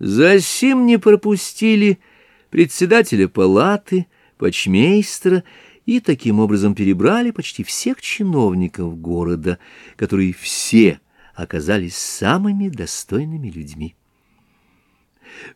Засим не пропустили председателя палаты, почмейстера и таким образом перебрали почти всех чиновников города, которые все оказались самыми достойными людьми.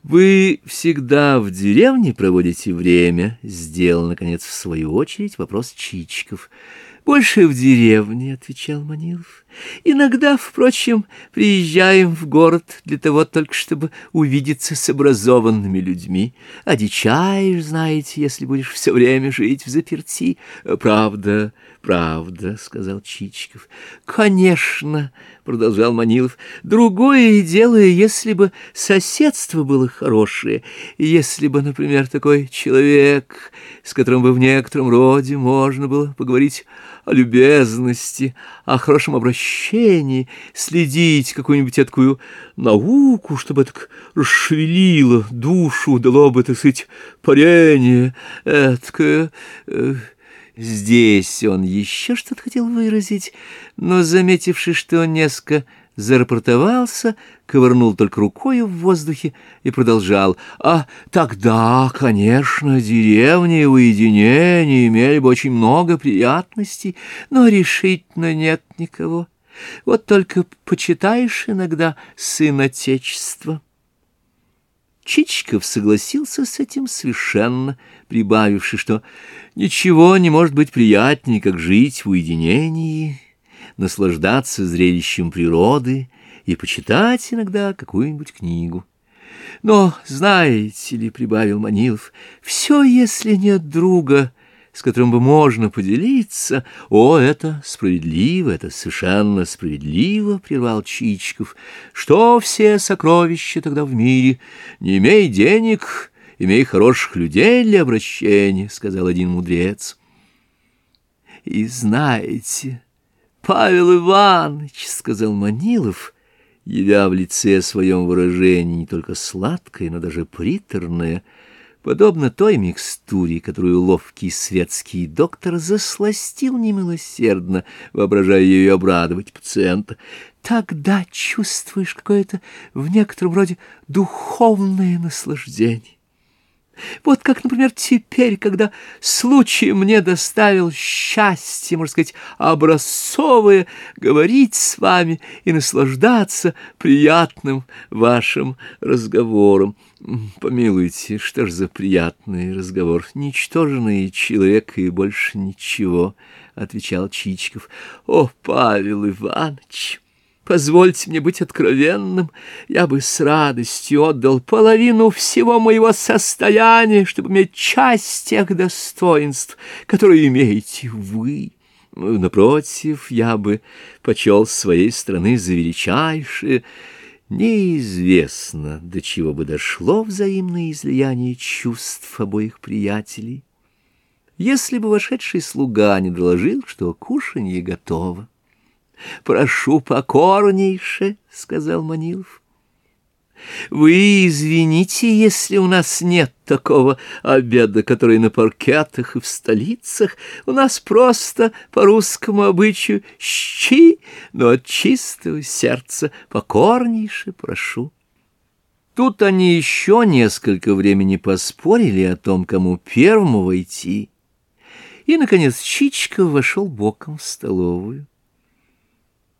«Вы всегда в деревне проводите время?» — сделал, наконец, в свою очередь вопрос Чичиков — больше в деревне, — отвечал Манилов. Иногда, впрочем, приезжаем в город для того только, чтобы увидеться с образованными людьми. Одичаешь, знаете, если будешь все время жить в заперти. Правда, правда, — сказал Чичиков. Конечно, — продолжал Манилов, — другое дело, если бы соседство было хорошее, если бы, например, такой человек, с которым бы в некотором роде можно было поговорить о любезности, о хорошем обращении, следить какую-нибудь такую науку, чтобы так расшевелило душу, дало бы, так сказать, парение, эткое... Э, здесь он еще что-то хотел выразить, но, заметивши, что несколько зарапортовался, ковырнул только рукою в воздухе и продолжал. «А тогда, конечно, деревни и уединение имели бы очень много приятностей, но решительно нет никого. Вот только почитаешь иногда сын Отечества». Чичиков согласился с этим совершенно, прибавивши, что ничего не может быть приятнее, как жить в уединении наслаждаться зрелищем природы и почитать иногда какую-нибудь книгу. Но, знаете ли, — прибавил Манилов, — все, если нет друга, с которым бы можно поделиться, о, это справедливо, это совершенно справедливо, — прервал Чичиков, — что все сокровища тогда в мире, не имей денег, имей хороших людей для обращения, — сказал один мудрец. И знаете... Павел Иванович, — сказал Манилов, явя в лице своем выражении не только сладкое, но даже приторное, подобно той микстуре, которую ловкий светский доктор засластил немилосердно, воображая ее обрадовать пациента. Тогда чувствуешь какое-то в некотором роде духовное наслаждение. Вот как, например, теперь, когда случай мне доставил счастье, можно сказать, образцовое, говорить с вами и наслаждаться приятным вашим разговором. Помилуйте, что ж за приятный разговор? Ничтожный человек и больше ничего, — отвечал Чичиков. О, Павел Иванович! Позвольте мне быть откровенным, я бы с радостью отдал половину всего моего состояния, чтобы иметь часть тех достоинств, которые имеете вы. Напротив, я бы почел с своей стороны за величайшее. Неизвестно, до чего бы дошло взаимное излияние чувств обоих приятелей, если бы вошедший слуга не доложил, что кушанье готово. Прошу покорнейше, — сказал Манилов. Вы извините, если у нас нет такого обеда, который на паркетах и в столицах. У нас просто по русскому обычаю щи, но от чистого сердца покорнейше прошу. Тут они еще несколько времени поспорили о том, кому первому войти. И, наконец, Чичиков вошел боком в столовую.